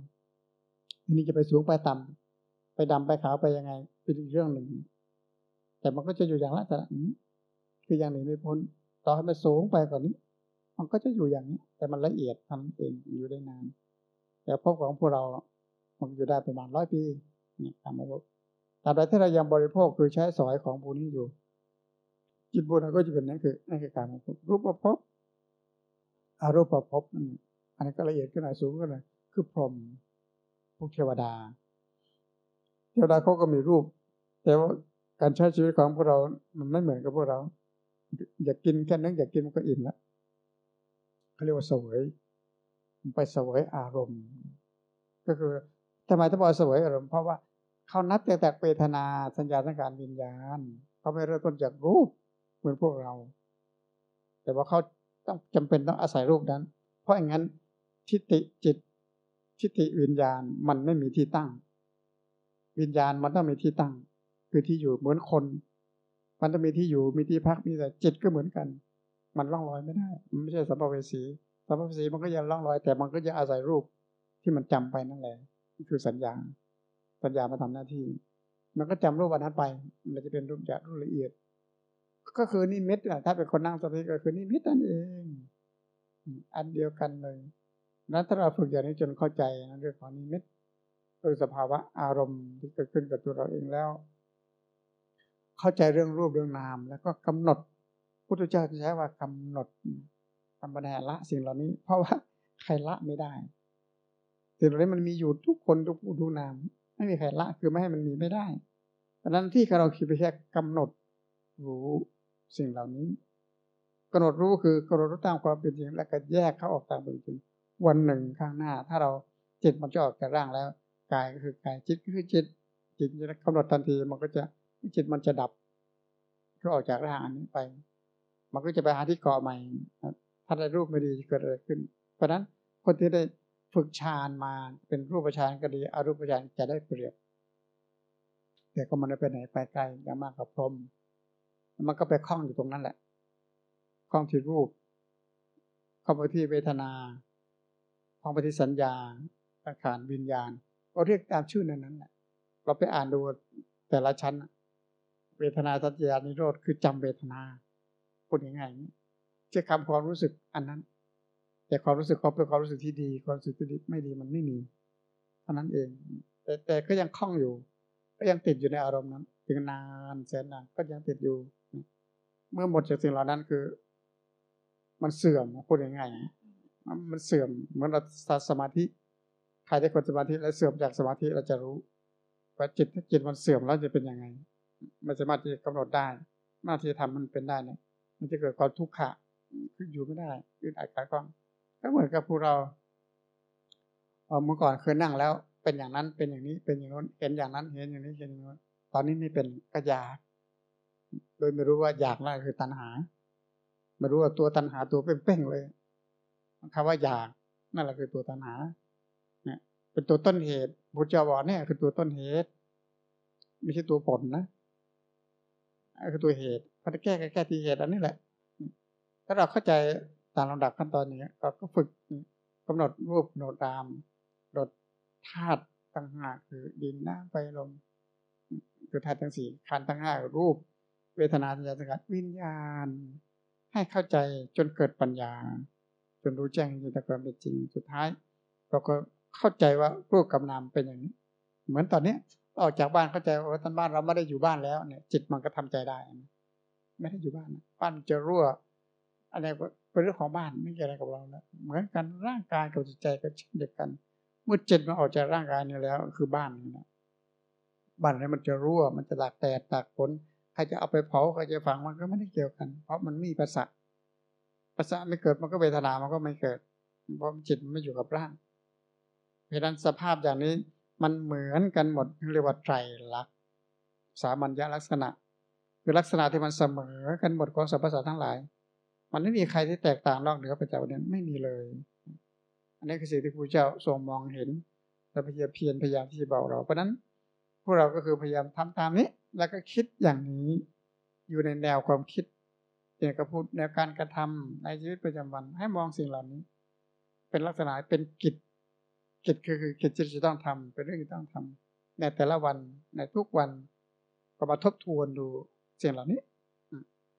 ทีนี้จะไปสูงไปต่ำไปดำไปขาวไปยังไงเป็นอีกเรื่องหนึ่ง แต่มันก็จะอยู่อย่างลักษณะนี้ คืออย่างหนีไม่พ้นต่อให้มันสูงไปกว่านี้ มันก็จะอยู่อย่างนี้ แต่มันละเอียดทำเองอยู่ได้นาน แต่พบของพวกเรามันอยู่ได้ประมาณร้อยปีนี่การมาพบ ตราบใดที่เรายังบริโภคคือใช้สอยของพวกนี้อยู่ จิตบุญก็จะเป็นนั่นคือนั่นคือการมาพบรูปประพบอารูปประพบนั่นอันนี้ก็ละเอียดขึ้นหน่อยสูงขึ้นหน่อยคือพรหมพวกเทวดา เทวดาเขาก็มีรูป แต่ว่าการใช้ชีวิตของพวกเรา มันไม่เหมือนกับพวกเรา อยากกินแค่นั้นอยากกินมันก็อิ่มแล้วเขาเรียกว่าสวยไปสวยอารมณ์ ก็คือทำไมต้องบอกสวยอารมณ์เพราะว่า เขานับแต่แต่เวทนาสัญญาสังการวิญญาณเขาไม่เริ่มต้นจากรูปเหมือนพวกเรา แต่ว่าเขาต้องจำเป็นต้องอาศัยรูปนั้น เพราะอย่างนั้นทิฏฐิจิตทิฏฐิวิญญาณมันไม่มีที่ตั้ง วิญญาณมันต้องมีที่ตั้ง คือที่อยู่เหมือนคน มันต้องมีที่อยู่มีที่พักมีแต่จิตก็เหมือนกัน มันล่องลอยไม่ได้ มันไม่ใช่สัมภเวสีสัมภเวสีมันก็ยังล่องลอย แต่มันก็ยังอาศัยรูปที่มันจำไปนั่นแหละคือสัญญา ปัญญามาทำหน้าที่ มันก็จำรูปวันนั้นไป มันจะเป็นรูปหยารูปละเอียด ก็คือนิมิตถ้าเป็นคนนั่งสมาธิก็คือนิมิตนั่นเอง อันเดียวกันเลยนั้นถ้าเราฝึกอย่างนี้จนเข้าใจนะเรื่องของนิมิตคือสภาวะอารมณ์ที่เกิดขึ้นกับตัวเราเองแล้ว เข้าใจเรื่องรูปเรื่องนาม แล้วก็กำหนดพุทธเจ้าใช้ว่ากำหนดทำปัญหาละสิ่งเหล่านี้ เพราะว่าใครละไม่ได้สิ่งเหล่านี้มันมีอยู่ทุกคนทุกผู้ทุกนาม ไม่มีใครละคือไม่ให้มันมีไม่ได้เพราะนั้นที่เราคิดไปแค่กำหนดรู้สิ่งเหล่านี้กำหนดรู้คือกำหนดรู้ตามความเป็นจริง แล้วก็แยกเขาออกตามเป็นจริงวันหนึ่งข้างหน้า ถ้าเราจิตมันจะออกจากร่างแล้วกายก็คือกายจิตก็คือจิต จิตจะกำหนดทันทีมันก็จะจิตมันจะดับก็ออกจากร่างอันนี้ไป มันก็จะไปหาที่เกาะใหม่ถ้าได้รูปไม่ดีเกิดอะไรขึ้น เพราะนั้นคนที่ได้ ฝึกฌานมาเป็นรูปฌานก็ดีอรูปฌานจะได้เปรียบ แต่ก็มันไม่ไปไหนไปไกลอย่างมากกับพรมมันก็ไปคล้องอยู่ตรงนั้นแหละคล้องที่รูปคล้องไปที่เวทนาคล้องไปที่สัญญาสังขารวิญญาณ ก็เรียกตามชื่อนั้นนั้นแหละเราไปอ่านดูแต่ละชั้น เวทนาสัญญานิโรธคือจำเวทนาพูดง่ายๆนี้เชื่อคำความรู้สึกอันนั้น แต่ความรู้สึกเขาเป็นความรู้สึกที่ดี ความรู้สึกที่ไม่ดีมันไม่มีเท่านั้นเอง แต่แต่ก็ยังคล้องอยู่ ก็ยังติดอยู่ในอารมณ์นั้นถึงนานแสนนานก็ยังติดอยู่ เมื่อหมดจากสิ่งเหล่านั้นคือ มันเสื่อมพูดง่ายๆมันเสื่อมเหมือนเราสมาธิใครได้คนสมาธิแล้วเสื่อมจากสมาธิเราจะรู้ว่าจิตถ้าจิตมันเสื่อมแล้วจะเป็นยังไง มันสามารถที่จะกำหนดได้หน้าที่ทำมันเป็นได้เนี่ยมันจะเกิดความทุกข์ขะคืออยู่ไม่ได้อึดอัดขัดข้อง ก็เหมือนกับพวกเราเมื่อก่อนเคยนั่งแล้ว เป็นอย่างนั้นเป็นอย่างนี้เป็นอย่างนู้นเห็นอย่างนั้นเห็นอย่างนี้เห็นอย่างนู้นตอนนี้ไม่เป็นก็อยาก โดยไม่รู้ว่าอยากนั่นคือตัณหา ไม่รู้ว่าตัวตัณหาตัวเป้งๆเลยคำว่าอยากนั่นแหละคือตัวตัณหาเนี่ยเป็นตัวต้นเหตุพุทธเจ้าบอกเนี่ยคือตัวต้นเหตุ ไม่ใช่ตัวผลนะคือตัวเหตุพอจะแก้แก้ที่เหตุอันนี้แหละ ถ้าเราเข้าใจ ตามลำดับขั้นตอนนี้เราก็ฝึกกำหนดรูปกำหนดามกำหนดธาตุตั้งห้าคือดินน้ำไฟลมคือธาตุทั้งสี่ขันธ์ทั้งห้ารูป เวทนาสัญญาสังขารวิญญาณ ให้เข้าใจจนเกิดปัญญา จนรู้แจ้งจนตะความเป็นจริงสุดท้าย เราก็เข้าใจว่ารูปกับนามเป็นอย่างนี้ เหมือนตอนเนี้ยออกจากบ้านเข้าใจว่าตอนบ้านเราไม่ได้อยู่บ้านแล้วเนี่ย จิตมันก็ทำใจได้ ไม่ได้อยู่บ้านบ้านจะรั่ว อะไรเป็นเรื่องของบ้านไม่เกี่ยวอะไรกับเราแล้วเหมือนกันร่างกายกับจิตใจก็เช่นเดียวกัน เมื่อจิตมันออกจากร่างกายนี้แล้ว คือบ้านนี่นะบ้านนี้มันจะรั่วมันจะหลากแตกตากผลใครจะเอาไปเผาใครจะฝังมันก็ไม่ได้เกี่ยวกัน เพราะมันมีภาษาภาษาไม่เกิดมันก็เวทนามันก็ไม่เกิด เพราะจิตมันไม่อยู่กับร่างเพราะนั้นสภาพอย่างนี้มันเหมือนกันหมดเรียกว่าไตรลักษณ์สามัญญลักษณะ คือลักษณะที่มันเสมอกันหมดของสรรพสัตว์ทั้งหลาย มันไม่มีใครที่แตกต่างนอกเหนือไปจากนี้ไม่มีเลย อันนี้คือสิ่งที่พระเจ้าทรงมองเห็นและพยายามเพียรพยายามที่จะบอกเรา เพราะนั้นพวกเราก็คือพยายามทำตามนี้ แล้วก็คิดอย่างนี้ อยู่ในแนวความคิดเกี่ยกับพูดแนวการกระทำในชีวิตประจำวัน ให้มองสิ่งเหล่านี้ เป็นลักษณะเป็นกิจกิจคือคือกิจที่จะต้องทำเป็นเรื่องที่ต้องทำในแต่ละวันในทุกวันก็มาทบทวนดูสิ่งเหล่านี้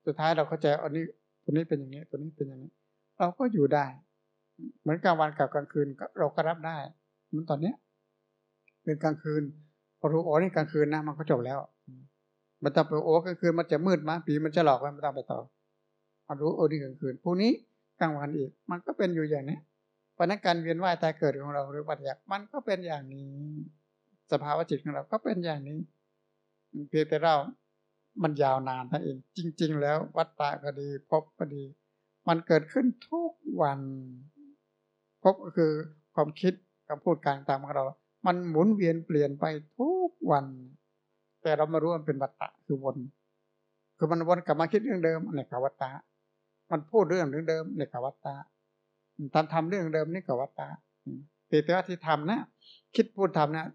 สุดท้ายเราเข้าใจอันนี้ ตัวนี้เป็นอย่างนี้ตัวนี้เป็นอย่างนี้ เราก็อยู่ได้ เหมือนกลางวันกับกลางคืนเราก็รับได้เหมือนตอนเนี้ยเป็นกลางคืนพอรู้โอ้นี่กลางคืนนะมันก็จบแล้ว มันต้องไปโอ้กลางคืนมันจะมืดมาปีมันจะหลอกมันต้องไปต่อพอรู้โอ้นี่กลางคืนพรุ่งนี้กลางวันอีก มันก็เป็นอยู่อย่างนี้เพราะนั้นการเวียนว่ายตายเกิดของเราหรือวัฏจักรมันก็เป็นอย่างนี้ สภาวะจิตของเราก็เป็นอย่างนี้ เพียงแต่เรา มันยาวนานนั่นเอง จริง ๆ แล้ววัฏฏะก็ดีพบก็ดี มันเกิดขึ้นทุกวันพบก็คือความคิดคำพูดการตามของเรา มันหมุนเวียนเปลี่ยนไปทุกวัน แต่เรามารู้มันเป็นวัฏฏะคือวน คือมันวนกลับมาคิดเรื่องเดิมนนี้กวัฏฏะมันพูดเรื่องเดิมเนี่ยกวัฏฏะทำทำเรื่องเดิมนี่กับวัตตะแต่ว่าที่ทำนะคิดพูดทำนะ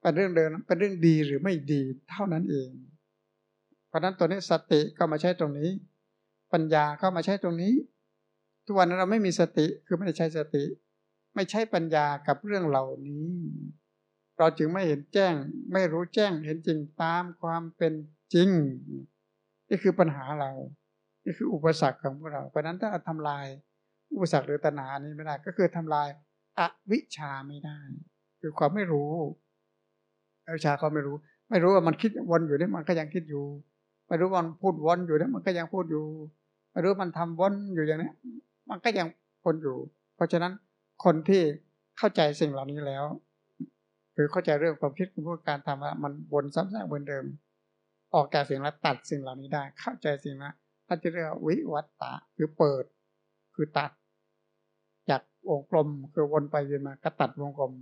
เป็นเรื่องเดิมเป็นเรื่องดีหรือไม่ดีเท่านั้นเอง เพราะนั้นตัวนี้สติก็มาใช้ตรงนี้ ปัญญาก็มาใช้ตรงนี้ ทุกวันนั้นเราไม่มีสติคือไม่ได้ใช้สติ ไม่ใช่ปัญญากับเรื่องเหล่านี้ เราจึงไม่เห็นแจ้ง ไม่รู้แจ้งเห็นจริงตามความเป็นจริง นี่คือปัญหาเรา นี่คืออุปสรรคของพวกเรา เพราะนั้นถ้าทำลายอุปสรรคหรือตัณหานี้ไม่ได้ ก็คือทำลายอวิชาไม่ได้ คือความไม่รู้อวิชาเขาไม่รู้ ไม่รู้ว่ามันคิดวนอยู่นี่มันก็ยังคิดอยู่ ไม่รู้วันพูดวนอยู่นี่มันก็ยังพูดอยู่ ไม่รู้มันทำวนอยู่อย่างนี้มันก็ยังวนอยู่ เพราะฉะนั้นคนที่เข้าใจสิ่งเหล่านี้แล้ว คือเข้าใจเรื่องความคิดของการทำว่ามันวนซ้ำๆเหมือนเดิม ออกจากสิ่งแล้วตัดสิ่งเหล่านี้ได้ เข้าใจสิ่งนั้นถ้าจะเรียกวิวัตตะคือเปิด คือตัด จากวงกลมคือวนไปเวียนมาก็ตัดวงกลม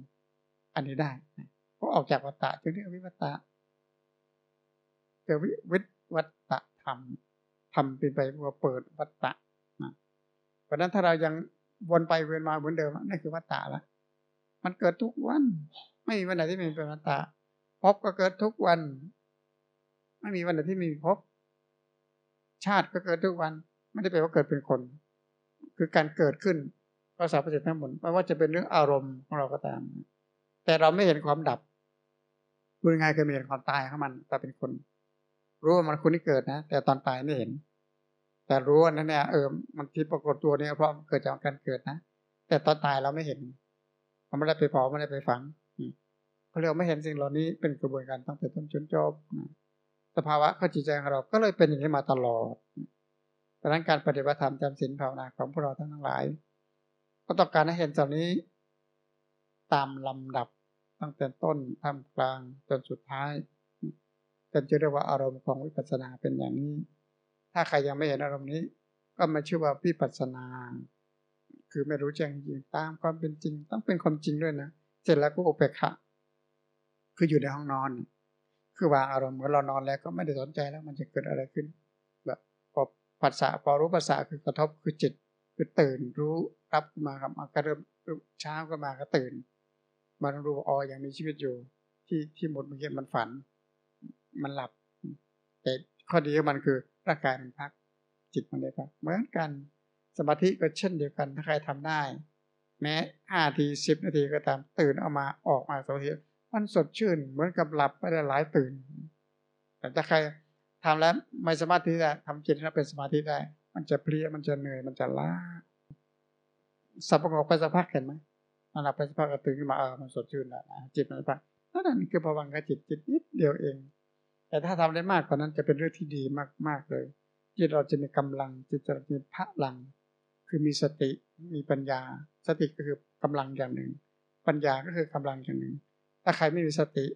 อันนี้ได้เพราะออกจากวัฏฏะจึงเรียกวิวัตตะเกิดวิวิ วัตตะธรรมทำเป็นไปว่าเปิดวัฏฏะนะเพราะนั้นถ้าเรายังวนไปเวียนมาเหมือนเดิมนั่นคือวัฏฏะละมันเกิดทุกวัน ไม่มีวันไหนที่ไม่เป็นวัฏฏะพบก็เกิดทุกวัน ไม่มีวันไหนที่มีพบ ชาติก็เกิดทุกวัน ไม่ได้แปลว่าเกิดเป็นคน คือการเกิดขึ้นภาษาประเสริฐทั้งหมดไม่ว่าจะเป็นเรื่องอารมณ์ของเราก็ตาม แต่เราไม่เห็นความดับพูดง่ายคือไม่เห็นความตายของมันแต่เป็นคน รู้ว่ามันคนที่เกิดนะ แต่ตอนตายไม่เห็น แต่รู้ว่านั้นเนี่ยเออมันที่ปรากฏตัวเนี่ยเพราะเกิดจากการเกิดนะแต่ตอนตายเราไม่เห็นมันไม่ได้ไปเผาไม่ได้ไปฝังเขาเรียกไม่เห็นสิ่งเหล่านี้เป็นกระบวนการตั้งแต่ต้นจนจบสภาวะข้อจิตใจของเราก็เลยเป็นอย่างนี้มาตลอดเพราะนั้นการปฏิบัติธรรมจำศีลภาวนาของพวกเราทั้งหลาย ก็ต้องการให้เห็นสิ่งนี้ ตามลำดับตั้งแต่ต้นท่ามกลางจนสุดท้าย จนจะเรียกว่าอารมณ์ของวิปัสสนาเป็นอย่างนี้ ถ้าใครยังไม่เห็นอารมณ์นี้ ก็มาชื่อว่าวิปัสสนา คือไม่รู้แจ้งจริงตามความเป็นจริง ต้องเป็นความจริงด้วยนะ เสร็จแล้วก็อุเบกขาคืออยู่ในห้องนอน คือวางอารมณ์เมื่อเรานอนแล้วก็ไม่ได้สนใจแล้วมันจะเกิดอะไรขึ้น แบบพอภาษาพอรู้ภาษาคือกระทบคือจิตคือตื่นรู้รับมาครับก็เริ่มเช้าก็มาก็ตื่นมันรู้อ๋อยังมีชีวิตอยู่ ที่ที่หมดเมื่อกี้มันฝัน มันหลับ แต่ข้อดีของมันคือร่างกายมันพัก จิตมันได้พักเหมือนกันสมาธิก็เช่นเดียวกันถ้าใครทำได้ แม้ห้าทีสิบนาทีก็ตามตื่นออกมาออกมาสมาธิมันสดชื่นเหมือนกับหลับไปได้หลายตื่น แต่ถ้าใครทำแล้วไม่สามารถที่จะทำจิตให้เป็นสมาธิได้ มันจะเพลียมันจะเหนื่อยมันจะล้าสับประกอบไปสักพักเห็นไหมมันหลับไปสักพักก็ตื่นขึ้นมาเออมันสดชื่นแล้วจิตมันพักนั่นคือภวังคจิตจิตนิดเดียวเอง แต่ถ้าทำได้มากกว่านั้นจะเป็นเรื่องที่ดีมากๆเลยจิตเราจะมีกำลังจิตจะมีพลัง คือมีสติมีปัญญา สติก็คือกำลังอย่างหนึ่ง ปัญญาก็คือกำลังอย่างหนึ่ง ถ้าใครไม่มีสติ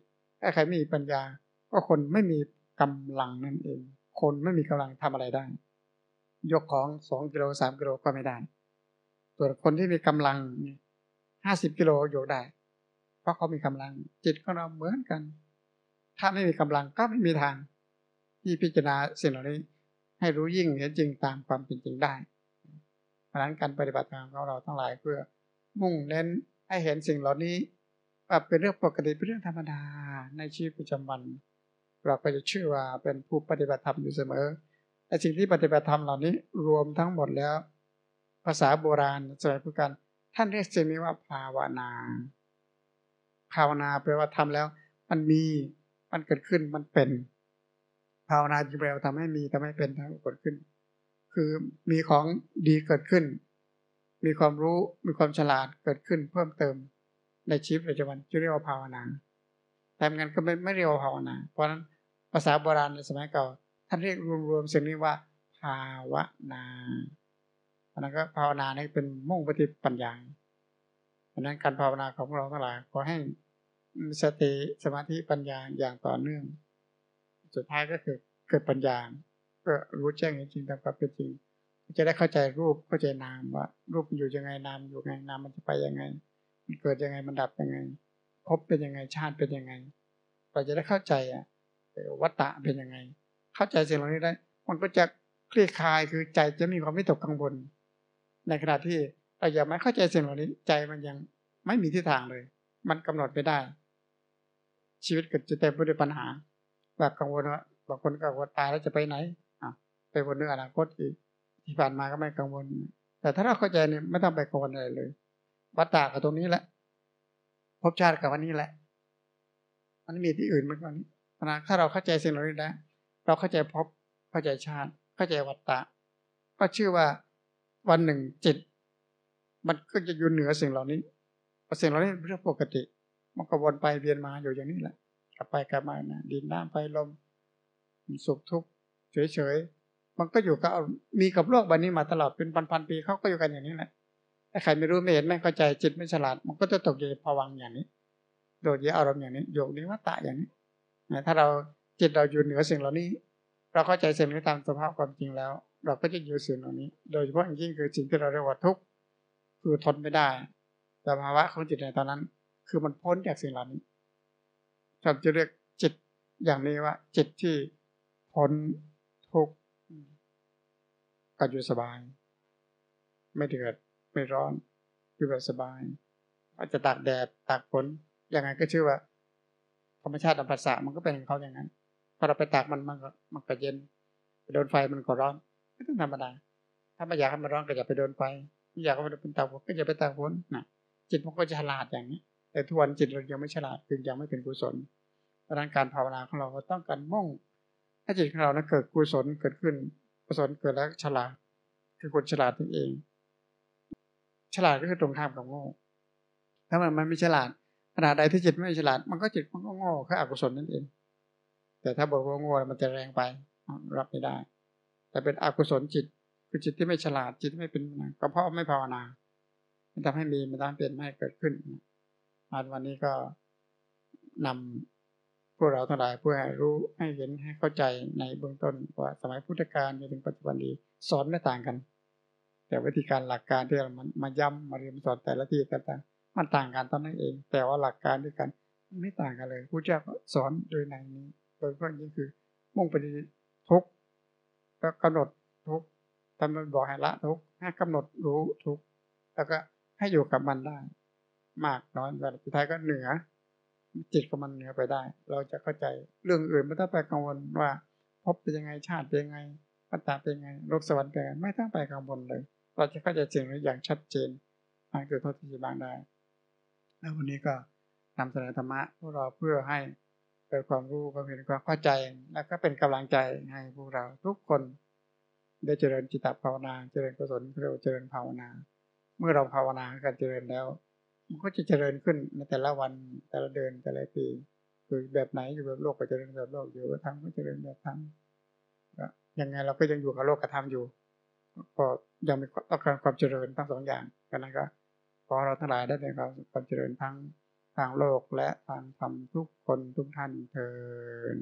ถ้าใครไม่มีปัญญา ก็คนไม่มีกำลังนั่นเอง คนไม่มีกำลังทำอะไรได้ ยกของสองกิโลสามกิโลก็ไม่ได้ส่วนคนที่มีกำลังห้าสิบกิโลยกได้ เพราะเขามีกำลัง จิตของเราเหมือนกัน ถ้าไม่มีกำลังก็ไม่มีทางที่พิจารณาสิ่งเหล่านี้ ให้รู้ยิ่งเห็นจริงตามความเป็นจริงได้เพราะนั้นการปฏิบัติธรรมของเราทั้งหลายเพื่อ มุ่งเน้นให้เห็นสิ่งเหล่านี้ว่าเป็นเรื่องปกติเป็นเรื่องธรรมดาในชีวิตประจำวัน เราก็จะเชื่อว่าเป็นผู้ปฏิบัติธรรมอยู่เสมอแต่สิ่งที่ปฏิบัติธรรมเหล่านี้รวมทั้งหมดแล้ว ภาษาโบราณสมัยพุทธกาลท่านเรียกสิ่งนี้ว่าภาวนา ภาวนาแปลว่าทำแล้ว มันมี มันเกิดขึ้นมันเป็น ภาวนาจึงแปลว่าทำให้มีทำให้เป็นทำให้เกิดขึ้น คือมีของดีเกิดขึ้น มีความรู้มีความฉลาดเกิดขึ้นเพิ่มเติมในชีวิตประจำวันจะเรียกว่าภาวนาแต่งั้นก็ไม่ไม่เรียกว่าภาวนา เพราะฉะนั้นภาษาโบราณในสมัยเก่าท่านเรียกรวมๆสิ่งนี้ว่า ภาวนาเพราะนั้นก็ภาวนานี่เป็นมุ่งปฏิปัญญาเพราะนั้นการภาวนาของเราทั้งหลายขอให้ สติสมาธิปัญญาอย่างต่อเนื่อง สุดท้ายก็คือเกิดปัญญาก็รู้แจ้งจริงตามความเป็นจริง จะได้เข้าใจรูปเข้าใจนามว่า รูปอยู่ยังไงนามอยู่ไงนามมันจะไปยังไง มันเกิดยังไงมันดับยังไงพบเป็นยังไงชาติเป็นยังไง เราจะได้เข้าใจอะวัตตะเป็นยังไง เข้าใจสิ่งเหล่านี้ได้ มันก็จะคลี่คลายคือใจจะมีความไม่ตกกังวลในขณะที่เรายังไม่เข้าใจสิ่งเหล่านี้ใจมันยังไม่มีทิศทางเลย มันกำหนดไม่ได้ ชีวิตก็จะเต็มไปด้วยปัญหาแบบกังวลว่าบางคนก็กังวลตายแล้วจะไปไหนอะไปบนเรื่องอนาคตอีกที่ผ่านมาก็ไม่กังวล แต่ถ้าเราเข้าใจเนี่ยไม่ต้องไปกังวลอะไรเลยวัฏฏะกับตรงนี้แหละภพชาติกับวันนี้แหละ มันมีที่อื่นมากกว่านี้นะถ้าเราเข้าใจสิ่งเหล่านี้แล้วเราเข้าใจภพเข้าใจชาติ เข้าใจวัฏฏะก็ชื่อว่าวันหนึ่งจิต มันก็จะอยู่เหนือสิ่งเหล่านี้สิ่งเหล่านี้เป็นเรื่องปกติ มันก็วนไปเวียนมาอยู่อย่างนี้แหละกลับไปกลับมานะดินน้ำไฟลมสุขทุกข์เฉยๆมันก็อยู่กับมีกับโลกใบนี้มาตลอดเป็นพันๆปีเขาก็อยู่กันอย่างนี้แหละถ้าใครไม่รู้ไม่เห็นไม่เข้าใจจิตไม่ฉลาด มันก็จะตกอยู่ในภวังอย่างนี้โดดเยอารมณ์อย่างนี้โยกนิวัตะอย่างนี้ถ้าเราจิตเราอยู่เหนือสิ่งเหล่านี้ เราเข้าใจสิ่งนี้ตามสภาพความจริงแล้ว เราก็จะอยู่สิ่งเหล่านี้ โดยเฉพาะอย่างยิ่งคือสิ่งที่เราเรียกว่าทุกข์คือทนไม่ได้แต่ภาวะของจิตในตอนนั้น คือมันพ้นจากสิ่งเหล่านี้เราจะเรียกจิตอย่างนี้ว่า จิตที่พ้นทุกข์ก็อยู่สบาย ไม่เดือดไม่ร้อนอยู่แบบสบายอาจจะตากแดดตากฝนยังไงก็ชื่อว่า ธรรมชาติธรรมชาติมันก็เป็นของเขาอย่างนั้นพอเราไปตากมันมันก็มันก็เย็นไปโดนไฟมันก็ร้อนไม่ต้องธรรมดาถ้าไม่อยากให้มันร้อนก็อย่าไปโดนไฟไม่อยากให้มันเป็นตากฝนก็อย่าไปตากฝนนะจิตมันก็จะฉลาดอย่างนี้ แต่ทุกวันจิตเรายังไม่ฉลาดคือยังไม่เป็นกุศลดังการภาวนาของเราก็ต้องการมุ่งให้จิตของเรานะเกิดกุศลเกิดขึ้นกุศลเกิดแล้วฉลาด คือคนฉลาดนั่นเอง ฉลาดก็คือตรงข้ามกับโง่ ถ้ามันมันไม่ฉลาดขณะใดที่จิตไม่ฉลาด มันก็จิตมันก็โง่คืออกุศลนั่นเอง แต่ถ้าบอกว่าโง่มันจะแรงไปรับไม่ได้ แต่เป็นอกุศลจิตคือจิตที่ไม่ฉลาดจิตไม่เป็นก็เพราะไม่ภาวนา มันทำให้มีมันทำเปลี่ยนไม่เกิดขึ้น วันนี้ก็นำพวกเราทั้งหลายเพื่อให้รู้ให้เห็นให้เข้าใจในเบื้องต้นว่าสมัยพุทธกาลจนถึงปัจจุบันนี้สอนไม่ต่างกัน แต่วิธีการหลักการที่เรามันมาย้ำมาเรียนสอนแต่ละที่ต่างๆมันต่างกันตอนนั้นเอง แต่ว่าหลักการด้วยกันไม่ต่างกันเลยพระเจ้าก็สอนโดยในนี้โดยเพาะยิ่งคือ มุ่งไปที่ทุกก็กำหนดทุกทำมันบอกให้ละทุกให้กำหนดรู้ทุกแล้วก็ให้อยู่กับมันได้ มากน้อยแต่สุดท้ายก็เหนือ จิตก็มันเหนือไปได้ เราจะเข้าใจเรื่องอื่นไม่ต้องไปกังวลว่าพบเป็นยังไงชาติเป็นยังไงปัตตาเป็นยังไงโลกสวรรค์เป็นยังไงไม่ต้องไปกังวลเลย เราจะเข้าใจจริงนี้อย่างชัดเจนทางเกิดเท่าที่บางได้ แล้ววันนี้ก็นำเสนอธรรมะพวกเราเพื่อให้เกิดความรู้ความเห็นความเข้าใจ แล้วก็เป็นกำลังใจให้พวกเราทุกคน ได้เจริญจิตภาวนา เจริญกุศลเรียกว่าเจริญภาวนา เมื่อเราภาวนาการเจริญแล้ว มันก็จะเจริญขึ้นในแต่ละวันแต่ละเดือนแต่ละปีคือแบบไหนอยู่แบบโลกก็เจริญแบบโลกอยู่แบบธรรมก็เจริญแบบธรรมยังไงเราก็ยังอยู่กับโลกกับธรรมอยู่ก็ยังมีต้องการความเจริญทั้งสองอย่างกันนั้นก็ขอเราทั้งหลายได้ในความความเจริญทั้งทางโลกและทางธรรมทุกคนทุกท่านเทิน